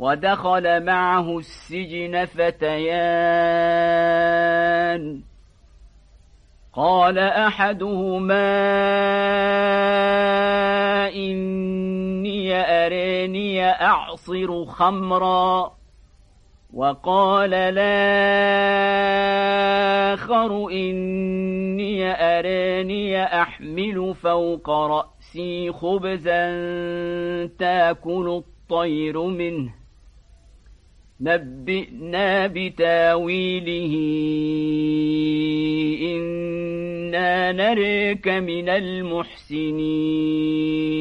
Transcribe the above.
ودخل معه السجن فتيان. قال أحدهما إني أريني أعصر خمرا. وقال الآخر إني أريني أحمل فوق رأسي خبزا تأكل الطير منه. نبئنا بتاويله. إنا نريك من المحسنين.